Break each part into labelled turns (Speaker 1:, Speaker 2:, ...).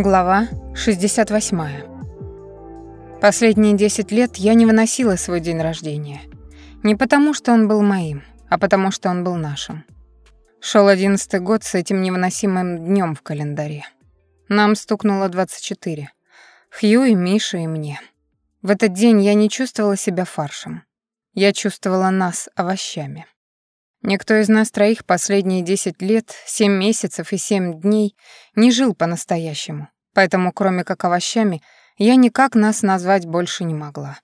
Speaker 1: Глава 68. Последние 10 лет я не выносила свой день рождения. Не потому, что он был моим, а потому, что он был нашим. Шел одиннадцатый год с этим невыносимым днем в календаре. Нам стукнуло 24. Хью и Миша и мне. В этот день я не чувствовала себя фаршем. Я чувствовала нас овощами. Никто из нас троих последние 10 лет, 7 месяцев и 7 дней не жил по-настоящему, поэтому кроме как овощами я никак нас назвать больше не могла.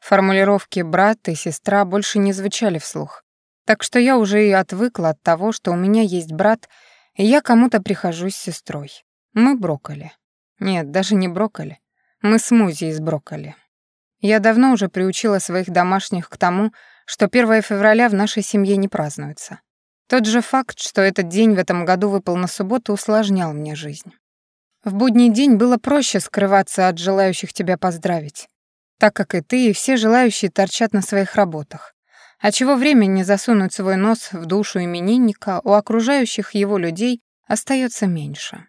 Speaker 1: Формулировки «брат» и «сестра» больше не звучали вслух, так что я уже и отвыкла от того, что у меня есть брат, и я кому-то прихожусь с сестрой. Мы брокколи. Нет, даже не брокколи. Мы смузи из брокколи. Я давно уже приучила своих домашних к тому, что 1 февраля в нашей семье не празднуется. Тот же факт, что этот день в этом году выпал на субботу, усложнял мне жизнь. В будний день было проще скрываться от желающих тебя поздравить, так как и ты, и все желающие торчат на своих работах. А чего время не засунуть свой нос в душу именинника, у окружающих его людей остается меньше.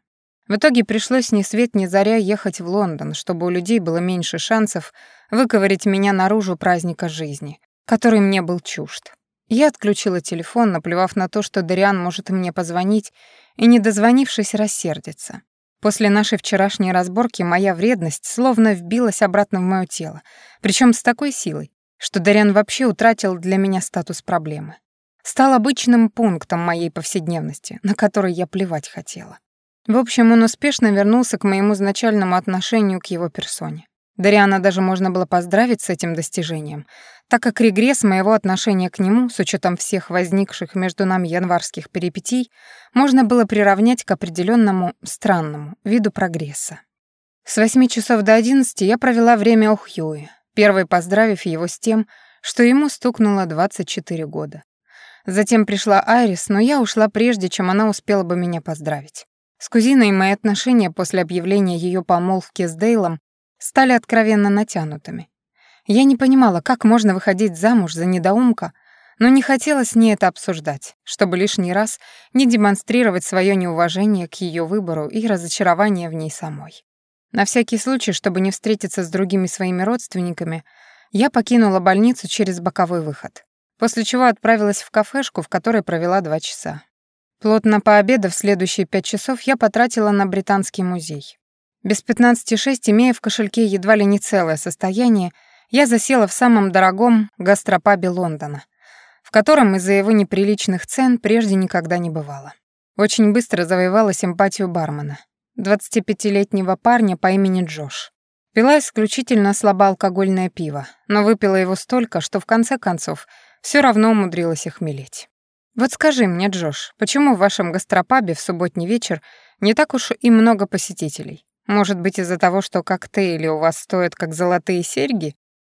Speaker 1: В итоге пришлось ни свет ни заря ехать в Лондон, чтобы у людей было меньше шансов выковырять меня наружу праздника жизни, который мне был чужд. Я отключила телефон, наплевав на то, что Дариан может мне позвонить, и, не дозвонившись, рассердиться. После нашей вчерашней разборки моя вредность словно вбилась обратно в моё тело, причём с такой силой, что Дариан вообще утратил для меня статус проблемы. Стал обычным пунктом моей повседневности, на который я плевать хотела. В общем, он успешно вернулся к моему изначальному отношению к его персоне. Дариана даже можно было поздравить с этим достижением, так как регресс моего отношения к нему, с учетом всех возникших между нами январских перипетий, можно было приравнять к определенному странному виду прогресса. С восьми часов до одиннадцати я провела время у Хьюи, первой поздравив его с тем, что ему стукнуло 24 года. Затем пришла Айрис, но я ушла прежде, чем она успела бы меня поздравить. С кузиной мои отношения после объявления ее помолвки с Дейлом стали откровенно натянутыми. Я не понимала, как можно выходить замуж за недоумка, но не хотела с ней это обсуждать, чтобы лишний раз не демонстрировать свое неуважение к ее выбору и разочарование в ней самой. На всякий случай, чтобы не встретиться с другими своими родственниками, я покинула больницу через боковой выход, после чего отправилась в кафешку, в которой провела два часа. Плотно пообедав следующие пять часов, я потратила на Британский музей. Без 15,6, имея в кошельке едва ли не целое состояние, я засела в самом дорогом гастропабе Лондона, в котором из-за его неприличных цен прежде никогда не бывало. Очень быстро завоевала симпатию бармена, 25-летнего парня по имени Джош. Пила исключительно слабоалкогольное пиво, но выпила его столько, что в конце концов все равно умудрилась охмелеть. Вот скажи мне, Джош, почему в вашем гастропабе в субботний вечер не так уж и много посетителей? Может быть, из-за того, что коктейли у вас стоят как золотые серьги?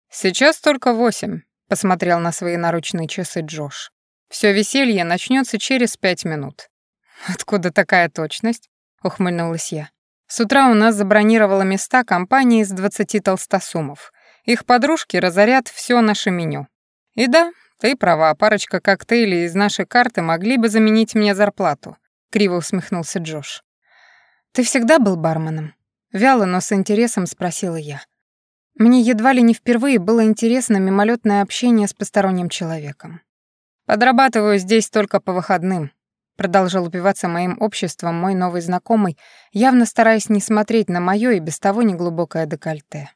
Speaker 1: Сейчас только восемь, посмотрел на свои наручные часы Джош. Все веселье начнется через пять минут. Откуда такая точность? ухмыльнулась я. С утра у нас забронировала места компания из двадцати толстосумов. Их подружки разорят все наше меню. И да, ты права, парочка коктейлей из нашей карты могли бы заменить мне зарплату, криво усмехнулся Джош. Ты всегда был барменом? Вяло, но с интересом спросила я. Мне едва ли не впервые было интересно мимолетное общение с посторонним человеком. «Подрабатываю здесь только по выходным», — продолжал упиваться моим обществом мой новый знакомый, явно стараясь не смотреть на моё и без того неглубокое декольте.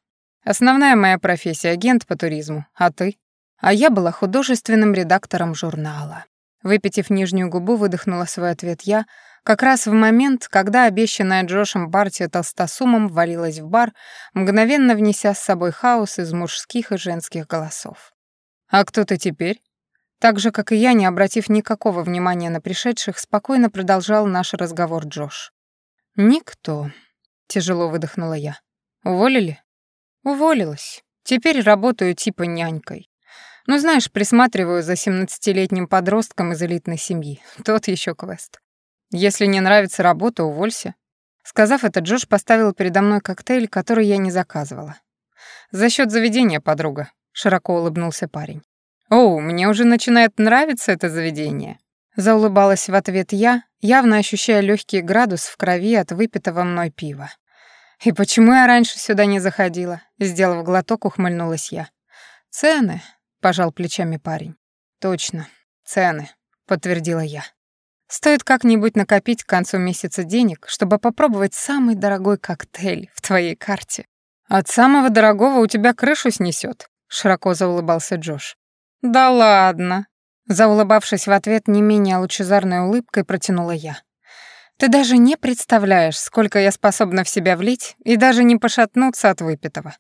Speaker 1: «Основная моя профессия — агент по туризму, а ты?» А я была художественным редактором журнала. Выпитив нижнюю губу, выдохнула свой ответ я, как раз в момент, когда обещанная Джошем партия толстосумом ввалилась в бар, мгновенно внеся с собой хаос из мужских и женских голосов. «А кто ты теперь?» Так же, как и я, не обратив никакого внимания на пришедших, спокойно продолжал наш разговор Джош. «Никто», — тяжело выдохнула я. «Уволили?» «Уволилась. Теперь работаю типа нянькой. Ну, знаешь, присматриваю за семнадцатилетним подростком из элитной семьи. Тот еще квест. Если не нравится работа, уволься. Сказав это, Джош поставил передо мной коктейль, который я не заказывала. За счет заведения, подруга, широко улыбнулся парень. О, мне уже начинает нравиться это заведение. Заулыбалась в ответ я, явно ощущая легкий градус в крови от выпитого мной пива. «И почему я раньше сюда не заходила?» Сделав глоток, ухмыльнулась я. «Цены», — пожал плечами парень. «Точно, цены», — подтвердила я. «Стоит как-нибудь накопить к концу месяца денег, чтобы попробовать самый дорогой коктейль в твоей карте. От самого дорогого у тебя крышу снесет», — широко заулыбался Джош. «Да ладно», — заулыбавшись в ответ не менее лучезарной улыбкой, протянула я. Ты даже не представляешь, сколько я способна в себя влить и даже не пошатнуться от выпитого.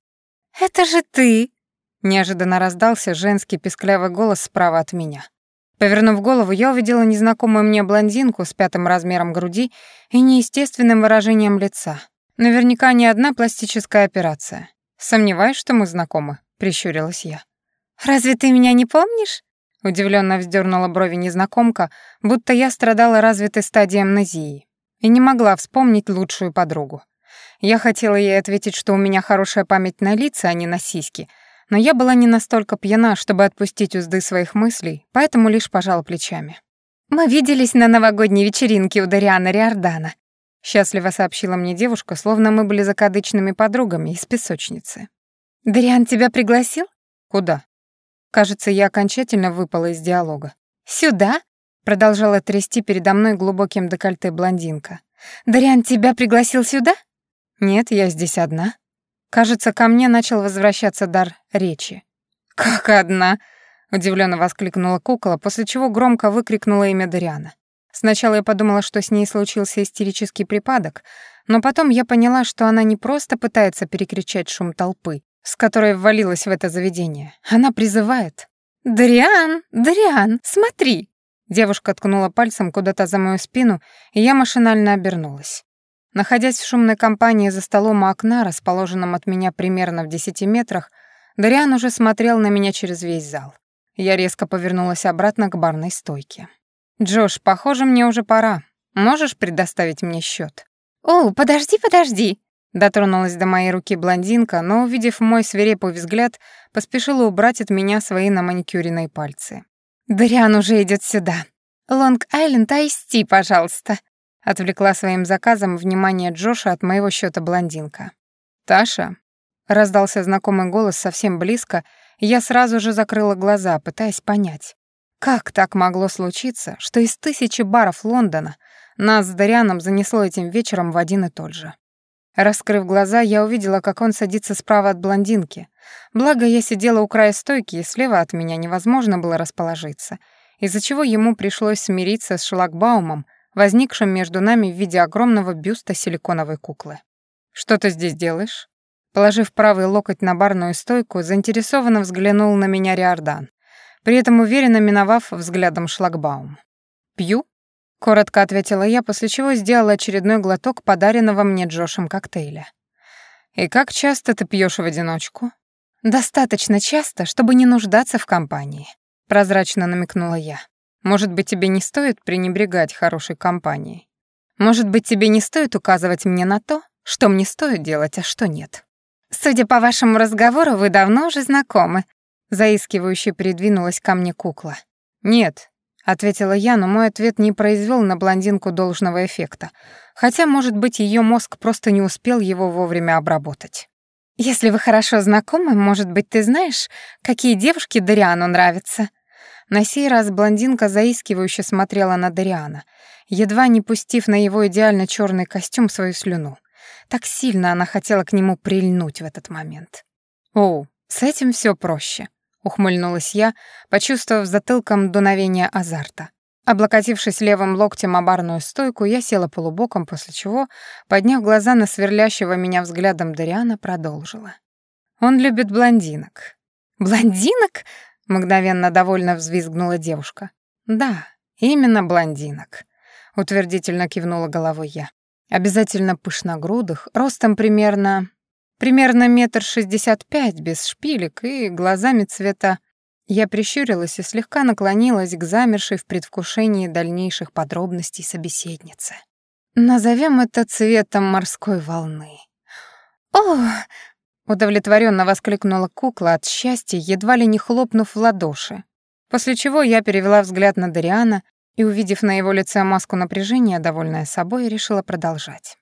Speaker 1: Это же ты, неожиданно раздался женский песклявый голос справа от меня. Повернув голову, я увидела незнакомую мне блондинку с пятым размером груди и неестественным выражением лица. Наверняка не одна пластическая операция. Сомневаюсь, что мы знакомы, прищурилась я. Разве ты меня не помнишь? Удивленно вздернула брови незнакомка, будто я страдала развитой стадией амнезии и не могла вспомнить лучшую подругу. Я хотела ей ответить, что у меня хорошая память на лица, а не на сиськи, но я была не настолько пьяна, чтобы отпустить узды своих мыслей, поэтому лишь пожала плечами. «Мы виделись на новогодней вечеринке у Дариана Риордана», счастливо сообщила мне девушка, словно мы были закадычными подругами из песочницы. «Дариан тебя пригласил?» «Куда?» Кажется, я окончательно выпала из диалога. «Сюда?» — продолжала трясти передо мной глубоким декольте блондинка. «Дариан тебя пригласил сюда?» «Нет, я здесь одна». Кажется, ко мне начал возвращаться дар речи. «Как одна?» — удивленно воскликнула кукла, после чего громко выкрикнула имя Дариана. Сначала я подумала, что с ней случился истерический припадок, но потом я поняла, что она не просто пытается перекричать шум толпы, с которой ввалилась в это заведение. Она призывает. «Дриан, Дриан, смотри!» Девушка ткнула пальцем куда-то за мою спину, и я машинально обернулась. Находясь в шумной компании за столом у окна, расположенном от меня примерно в десяти метрах, Дариан уже смотрел на меня через весь зал. Я резко повернулась обратно к барной стойке. «Джош, похоже, мне уже пора. Можешь предоставить мне счет? «О, подожди, подожди!» Дотронулась до моей руки блондинка, но, увидев мой свирепый взгляд, поспешила убрать от меня свои наманикюренные пальцы. «Дариан уже идет сюда. Лонг-Айленд Айсти, пожалуйста», — отвлекла своим заказом внимание Джоша от моего счета блондинка. «Таша?» — раздался знакомый голос совсем близко, я сразу же закрыла глаза, пытаясь понять, как так могло случиться, что из тысячи баров Лондона нас с Дарианом занесло этим вечером в один и тот же. Раскрыв глаза, я увидела, как он садится справа от блондинки. Благо, я сидела у края стойки, и слева от меня невозможно было расположиться, из-за чего ему пришлось смириться с шлагбаумом, возникшим между нами в виде огромного бюста силиконовой куклы. «Что ты здесь делаешь?» Положив правый локоть на барную стойку, заинтересованно взглянул на меня Риордан, при этом уверенно миновав взглядом шлагбаум. «Пью?» Коротко ответила я, после чего сделала очередной глоток подаренного мне Джошем коктейля. «И как часто ты пьешь в одиночку?» «Достаточно часто, чтобы не нуждаться в компании», — прозрачно намекнула я. «Может быть, тебе не стоит пренебрегать хорошей компанией? Может быть, тебе не стоит указывать мне на то, что мне стоит делать, а что нет?» «Судя по вашему разговору, вы давно уже знакомы», — заискивающе придвинулась ко мне кукла. «Нет, ответила я, но мой ответ не произвел на блондинку должного эффекта, хотя, может быть, ее мозг просто не успел его вовремя обработать. Если вы хорошо знакомы, может быть, ты знаешь, какие девушки Дариану нравятся? На сей раз блондинка заискивающе смотрела на Дариана, едва не пустив на его идеально черный костюм свою слюну. Так сильно она хотела к нему прильнуть в этот момент. О, с этим все проще ухмыльнулась я, почувствовав затылком дуновение азарта. Облокотившись левым локтем о барную стойку, я села полубоком, после чего, подняв глаза на сверлящего меня взглядом Дариана, продолжила. «Он любит блондинок». «Блондинок?» — мгновенно довольно взвизгнула девушка. «Да, именно блондинок», — утвердительно кивнула головой я. «Обязательно пышногрудых, ростом примерно Примерно метр шестьдесят пять, без шпилек и глазами цвета... Я прищурилась и слегка наклонилась к замершей в предвкушении дальнейших подробностей собеседнице. Назовем это цветом морской волны. «О!» — удовлетворенно воскликнула кукла от счастья, едва ли не хлопнув в ладоши. После чего я перевела взгляд на Дариана и, увидев на его лице маску напряжения, довольная собой, решила продолжать.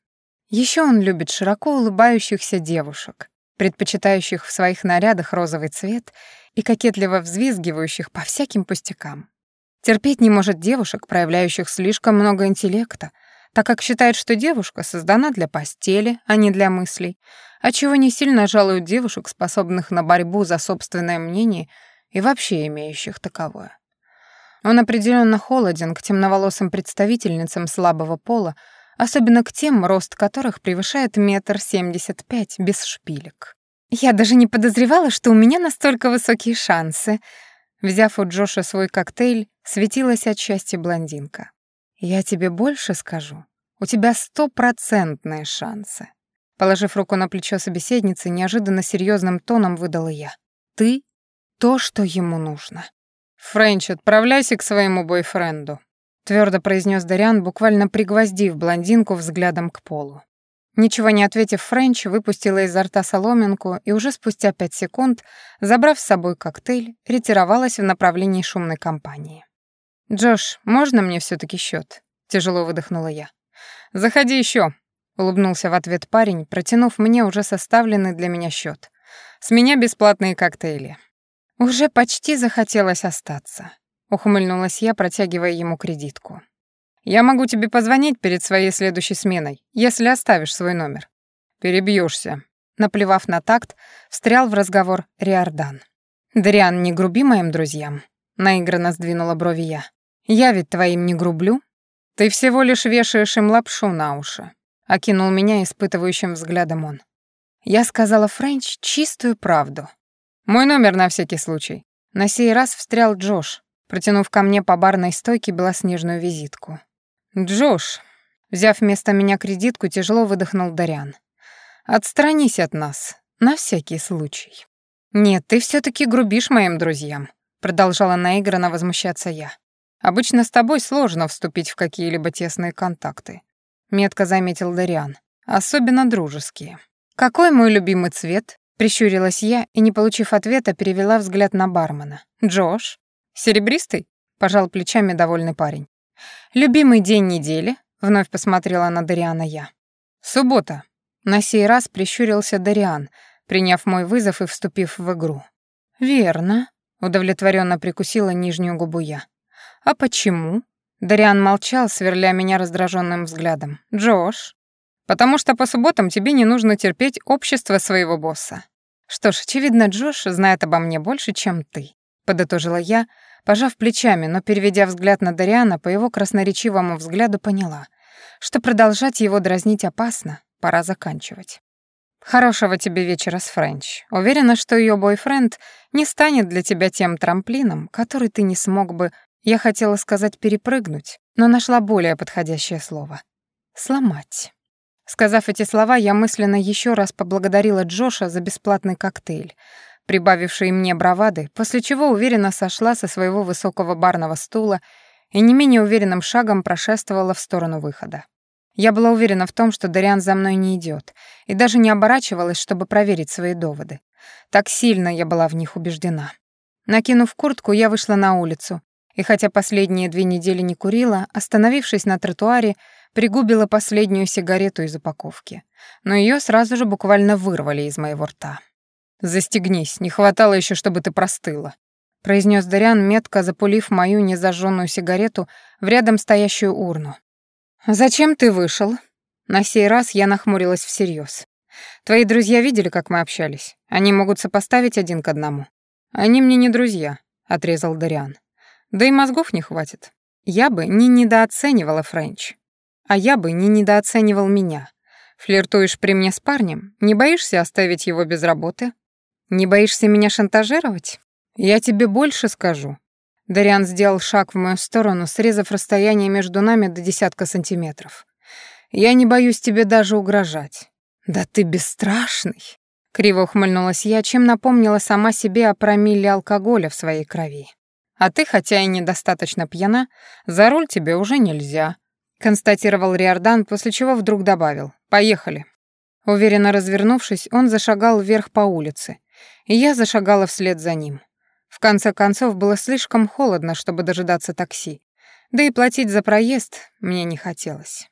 Speaker 1: Еще он любит широко улыбающихся девушек, предпочитающих в своих нарядах розовый цвет и кокетливо взвизгивающих по всяким пустякам. Терпеть не может девушек, проявляющих слишком много интеллекта, так как считает, что девушка создана для постели, а не для мыслей, отчего не сильно жалуют девушек, способных на борьбу за собственное мнение и вообще имеющих таковое. Он определенно холоден к темноволосым представительницам слабого пола, особенно к тем, рост которых превышает метр семьдесят пять без шпилек. «Я даже не подозревала, что у меня настолько высокие шансы», Взяв у Джоша свой коктейль, светилась от счастья блондинка. «Я тебе больше скажу. У тебя стопроцентные шансы». Положив руку на плечо собеседницы, неожиданно серьезным тоном выдала я. «Ты — то, что ему нужно». «Френч, отправляйся к своему бойфренду», — твердо произнес Дариан, буквально пригвоздив блондинку взглядом к полу. Ничего не ответив, Френч выпустила изо рта соломинку и уже спустя пять секунд, забрав с собой коктейль, ретировалась в направлении шумной компании. «Джош, можно мне все таки счет? тяжело выдохнула я. «Заходи еще, улыбнулся в ответ парень, протянув мне уже составленный для меня счет. «С меня бесплатные коктейли». Уже почти захотелось остаться. Ухмыльнулась я, протягивая ему кредитку. Я могу тебе позвонить перед своей следующей сменой, если оставишь свой номер. Перебьешься. Наплевав на такт, встрял в разговор Риордан. «Дриан, не груби моим друзьям», — наигранно сдвинула брови я. «Я ведь твоим не грублю. Ты всего лишь вешаешь им лапшу на уши», — окинул меня испытывающим взглядом он. Я сказала Френч чистую правду. «Мой номер на всякий случай». На сей раз встрял Джош, протянув ко мне по барной стойке белоснежную визитку. «Джош», взяв вместо меня кредитку, тяжело выдохнул Дарян. «Отстранись от нас, на всякий случай». «Нет, ты все таки грубишь моим друзьям», продолжала наигранно возмущаться я. «Обычно с тобой сложно вступить в какие-либо тесные контакты», метко заметил Дариан. «Особенно дружеские». «Какой мой любимый цвет?» Прищурилась я и, не получив ответа, перевела взгляд на бармена. «Джош? Серебристый?» — пожал плечами довольный парень. «Любимый день недели?» — вновь посмотрела на Дариана я. «Суббота». На сей раз прищурился Дариан, приняв мой вызов и вступив в игру. «Верно», — удовлетворенно прикусила нижнюю губу я. «А почему?» Дариан молчал, сверля меня раздраженным взглядом. «Джош?» «Потому что по субботам тебе не нужно терпеть общество своего босса». «Что ж, очевидно, Джош знает обо мне больше, чем ты», — подытожила я, Пожав плечами, но переведя взгляд на Дариана, по его красноречивому взгляду поняла, что продолжать его дразнить опасно, пора заканчивать. «Хорошего тебе вечера с Френч. Уверена, что ее бойфренд не станет для тебя тем трамплином, который ты не смог бы, я хотела сказать перепрыгнуть, но нашла более подходящее слово. Сломать». Сказав эти слова, я мысленно еще раз поблагодарила Джоша за бесплатный коктейль, прибавившей мне бравады, после чего уверенно сошла со своего высокого барного стула и не менее уверенным шагом прошествовала в сторону выхода. Я была уверена в том, что Дариан за мной не идет, и даже не оборачивалась, чтобы проверить свои доводы. Так сильно я была в них убеждена. Накинув куртку, я вышла на улицу, и хотя последние две недели не курила, остановившись на тротуаре, пригубила последнюю сигарету из упаковки. Но ее сразу же буквально вырвали из моего рта. «Застегнись, не хватало еще, чтобы ты простыла», — произнес Дариан, метко запулив мою незажженную сигарету в рядом стоящую урну. «Зачем ты вышел?» На сей раз я нахмурилась всерьез. «Твои друзья видели, как мы общались? Они могут сопоставить один к одному». «Они мне не друзья», — отрезал Дариан. «Да и мозгов не хватит. Я бы не недооценивала Френч. А я бы не недооценивал меня. Флиртуешь при мне с парнем? Не боишься оставить его без работы?» Не боишься меня шантажировать? Я тебе больше скажу. Дариан сделал шаг в мою сторону, срезав расстояние между нами до десятка сантиметров. Я не боюсь тебе даже угрожать. Да ты бесстрашный. Криво ухмыльнулась я, чем напомнила сама себе о промилле алкоголя в своей крови. А ты, хотя и недостаточно пьяна, за руль тебе уже нельзя, констатировал Риордан, после чего вдруг добавил: "Поехали". Уверенно развернувшись, он зашагал вверх по улице, и я зашагала вслед за ним. В конце концов, было слишком холодно, чтобы дожидаться такси, да и платить за проезд мне не хотелось.